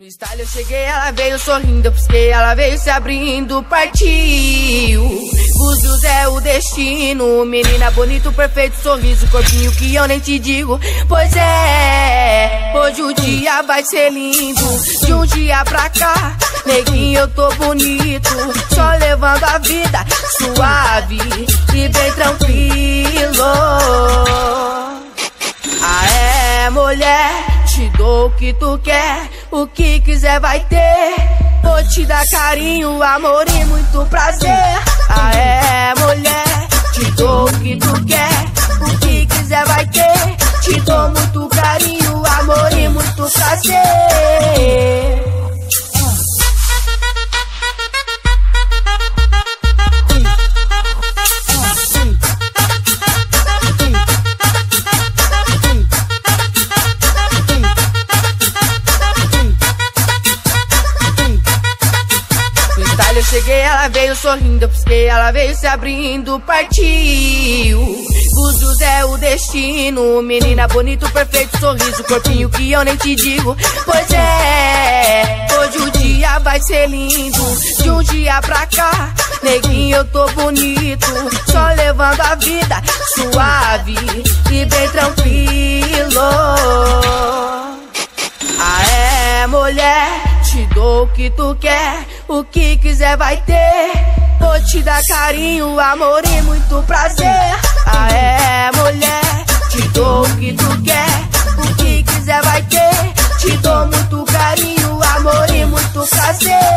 No style eu cheguei, ela veio sorrindo, eu pisquei, ela veio se abrindo, partiu. Búzios é o destino, menina bonito, perfeito sorriso, corpinho que eu nem te digo. Pois é, hoje o dia vai ser lindo, de um dia pra cá, neguinho eu tô bonito, só levando a vida suave e bem tranquilo. Ah é, mulher te dou o que tu quer, o que quiser vai ter. Vou te dar carinho, amor e muito prazer. Ah, é, mulher, cheguei, ela veio sorrindo, eu pisquei, ela veio se abrindo, partiu. Búzios é o destino, menina bonito, perfeito sorriso, corpinho que eu nem te digo. Pois é, hoje o dia vai ser lindo, de um dia pra cá, neguinho eu tô bonito, só levando a vida suave e bem tranquilo. Ah é, mulher, te dou o que tu quer, o que quiser vai ter. Vou te dar carinho, amor e muito prazer. Ah, é, mulher, te dou o que tu quer, o que quiser vai ter. Te dou muito carinho, amor e muito prazer.